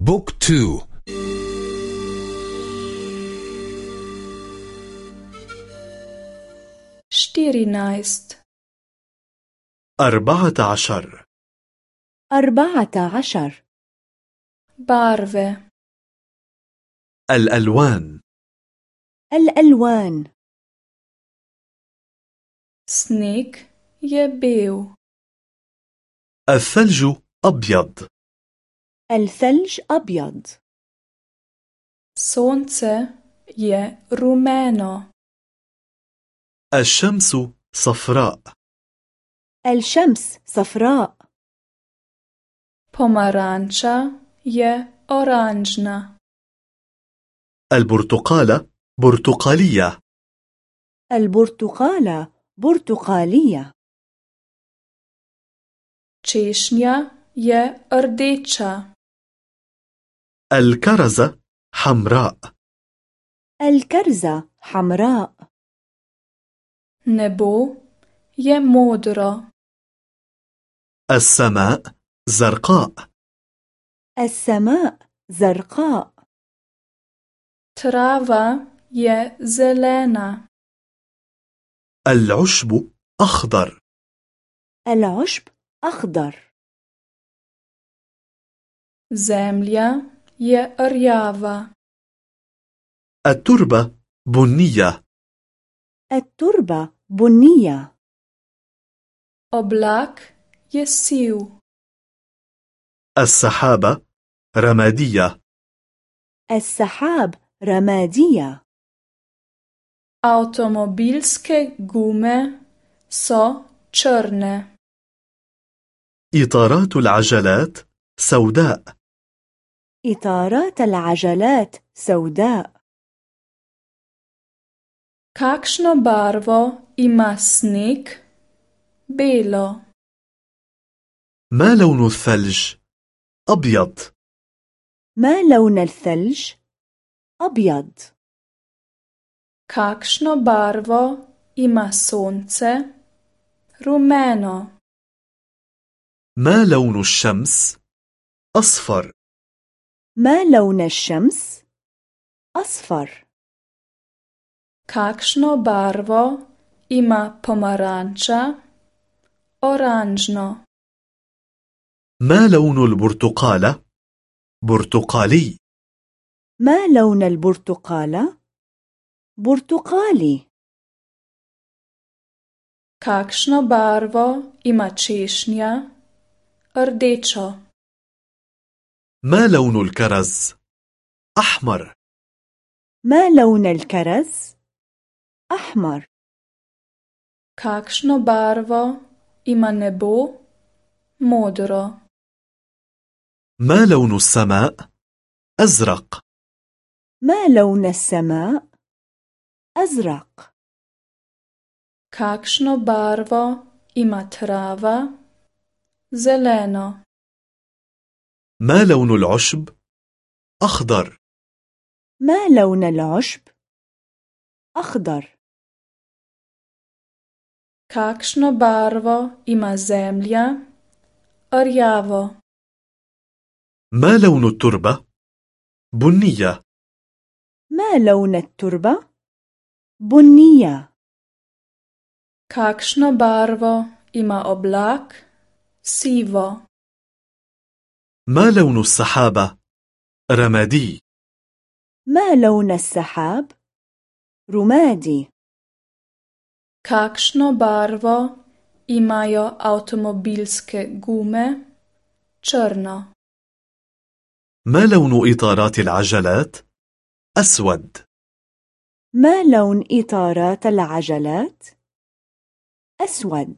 بوك تو. شتيري نايست أربعة عشر. أربعة عشر. بارفة. الألوان. الألوان. سنيك يبيو. الثلج أبيض. الثلج أبيض Sonce je rumeno. الشمس صفراء الشمس صفراء Pomaranča je oranžna. البرتقالة برتقالية البرتقالة برتقالية Češnja je rdeča. الكرزة حمراء. الكرزة حمراء. Nebo je modro. السماء زرقاء. السماء زرقاء. Trava je zelena. العشب أخضر. العشب أخضر. Zemlja je rjava. التربة بنية التربة بنية Oblak je siv. السحابة رمادية السحاب رمادية Avtomobilske gume so črne. إطارات العجلات سوداء إطارات العجلات سوداء Kakšno barvo ima sneg? Belo. ما لون الثلج أبيض ما لون الثلج؟ أبيض Kakšno barvo ima sonce? Rumeno. ما لون الشمس أصفر ما لون الشمس؟ أصفر Kakšno barvo ima pomaranča? Oranžno. ما لون البرتقالة برتقالي ما لون البرتقالة؟ برتقالي Kakšno barvo ima češnja? Rdečo. ما لون الكرز أحمر ما لون الكرز؟ أحمر Kakšno barvo ima nebo? Modro. ما لون السماء أزرق ما لون السماء؟ أزرق Kakšno barvo ima trava? Zeleno. ما لون العشب أخضر ما لون العشب؟ أخضر Kakšno barvo ima zemlja? Rjavo. ما لون التربة بنية ما لون التربة؟ بنية Kakšno barvo ima oblak? Sivo. ما لون السحابة رمادي ما لون السحاب؟ رمادي Kakšno barvo imajo avtomobilske gume? Črno. ما لون إطارات العجلات أسود ما لون إطارات العجلات؟ أسود